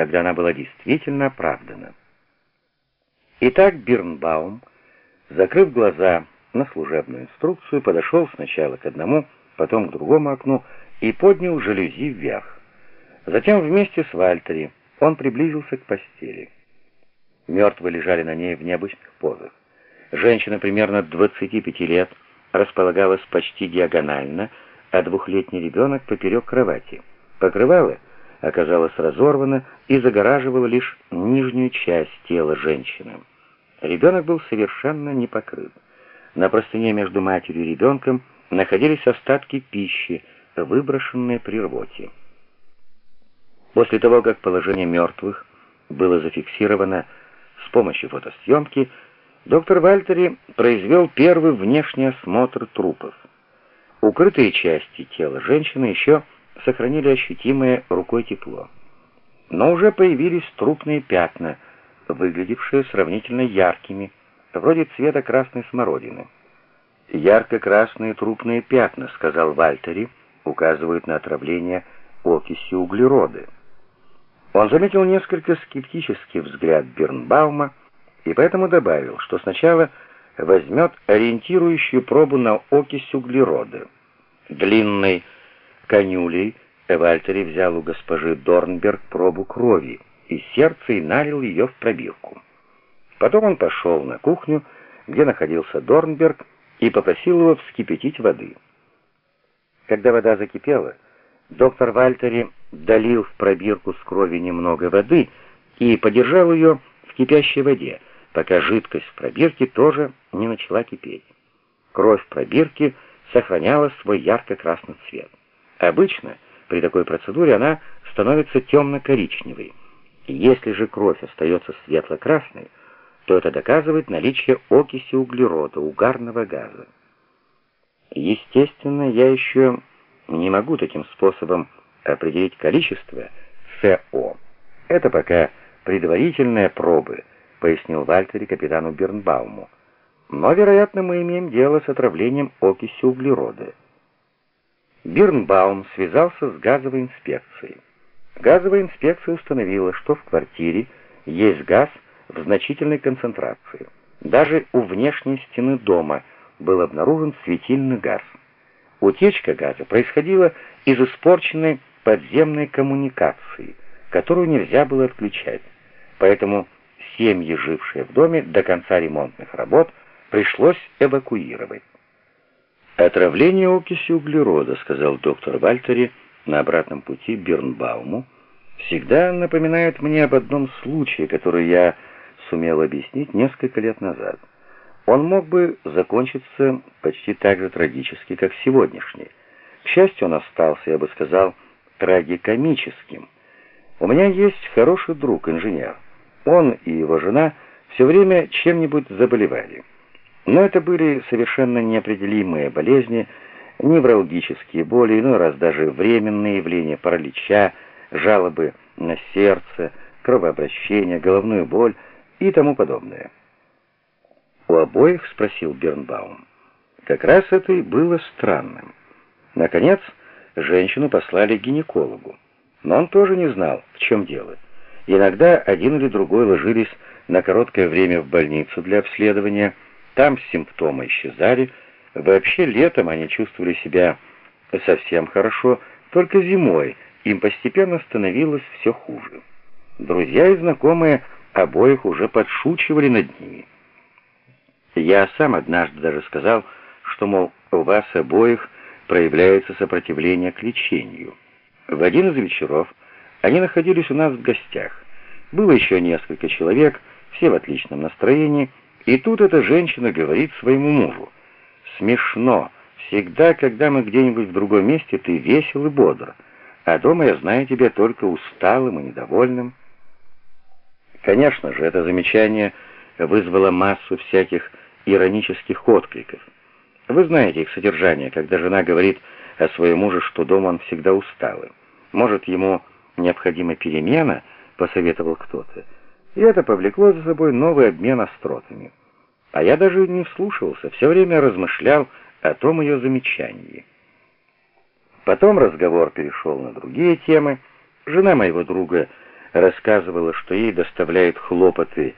когда она была действительно оправдана. Итак, Бирнбаум, закрыв глаза на служебную инструкцию, подошел сначала к одному, потом к другому окну и поднял жалюзи вверх. Затем вместе с Вальтери он приблизился к постели. Мертвые лежали на ней в необычных позах. Женщина примерно 25 лет располагалась почти диагонально, а двухлетний ребенок поперек кровати. Покрывало оказалось разорвано и загораживало лишь нижнюю часть тела женщины. Ребенок был совершенно не покрыт. На простыне между матерью и ребенком находились остатки пищи, выброшенные при рвоте. После того, как положение мертвых было зафиксировано с помощью фотосъемки, доктор Вальтери произвел первый внешний осмотр трупов. Укрытые части тела женщины еще сохранили ощутимое рукой тепло. Но уже появились трупные пятна, выглядевшие сравнительно яркими, вроде цвета красной смородины. «Ярко-красные трупные пятна», — сказал Вальтери, указывают на отравление окисью углерода. Он заметил несколько скептический взгляд Бернбаума и поэтому добавил, что сначала возьмет ориентирующую пробу на окись углерода. Длинной конюлей Вальтери взял у госпожи Дорнберг пробу крови из сердца и налил ее в пробирку. Потом он пошел на кухню, где находился Дорнберг, и попросил его вскипятить воды. Когда вода закипела, доктор Вальтери долил в пробирку с крови немного воды и подержал ее в кипящей воде, пока жидкость в пробирке тоже не начала кипеть. Кровь в пробирке сохраняла свой ярко-красный цвет. Обычно при такой процедуре она становится темно-коричневой. Если же кровь остается светло-красной, то это доказывает наличие окиси углерода, угарного газа. Естественно, я еще не могу таким способом определить количество СО. Это пока предварительные пробы, пояснил Вальтери капитану Бернбауму. Но, вероятно, мы имеем дело с отравлением окиси углерода. Бирнбаум связался с газовой инспекцией. Газовая инспекция установила, что в квартире есть газ, в значительной концентрации. Даже у внешней стены дома был обнаружен светильный газ. Утечка газа происходила из испорченной подземной коммуникации, которую нельзя было отключать. Поэтому семьи, жившие в доме до конца ремонтных работ, пришлось эвакуировать. «Отравление окисью углерода», — сказал доктор Вальтери на обратном пути Бирнбауму, «всегда напоминает мне об одном случае, который я сумел объяснить несколько лет назад. Он мог бы закончиться почти так же трагически, как сегодняшний. К счастью, он остался, я бы сказал, трагикомическим. У меня есть хороший друг, инженер. Он и его жена все время чем-нибудь заболевали. Но это были совершенно неопределимые болезни, неврологические боли, иной раз даже временные явления паралича, жалобы на сердце, кровообращение, головную боль — и тому подобное. У обоих спросил Бернбаум. Как раз это и было странным. Наконец, женщину послали к гинекологу. Но он тоже не знал, в чем дело. Иногда один или другой ложились на короткое время в больницу для обследования, там симптомы исчезали, вообще летом они чувствовали себя совсем хорошо, только зимой им постепенно становилось все хуже. Друзья и знакомые обоих уже подшучивали над ними. Я сам однажды даже сказал, что, мол, у вас обоих проявляется сопротивление к лечению. В один из вечеров они находились у нас в гостях. Было еще несколько человек, все в отличном настроении, и тут эта женщина говорит своему мужу, «Смешно, всегда, когда мы где-нибудь в другом месте, ты весел и бодр, а дома я знаю тебя только усталым и недовольным». Конечно же, это замечание вызвало массу всяких иронических откликов. Вы знаете их содержание, когда жена говорит о своем муже, что дома он всегда усталый. Может, ему необходима перемена, посоветовал кто-то. И это повлекло за собой новый обмен остротами. А я даже не вслушивался, все время размышлял о том ее замечании. Потом разговор перешел на другие темы. Жена моего друга рассказывала, что ей доставляет хлопоты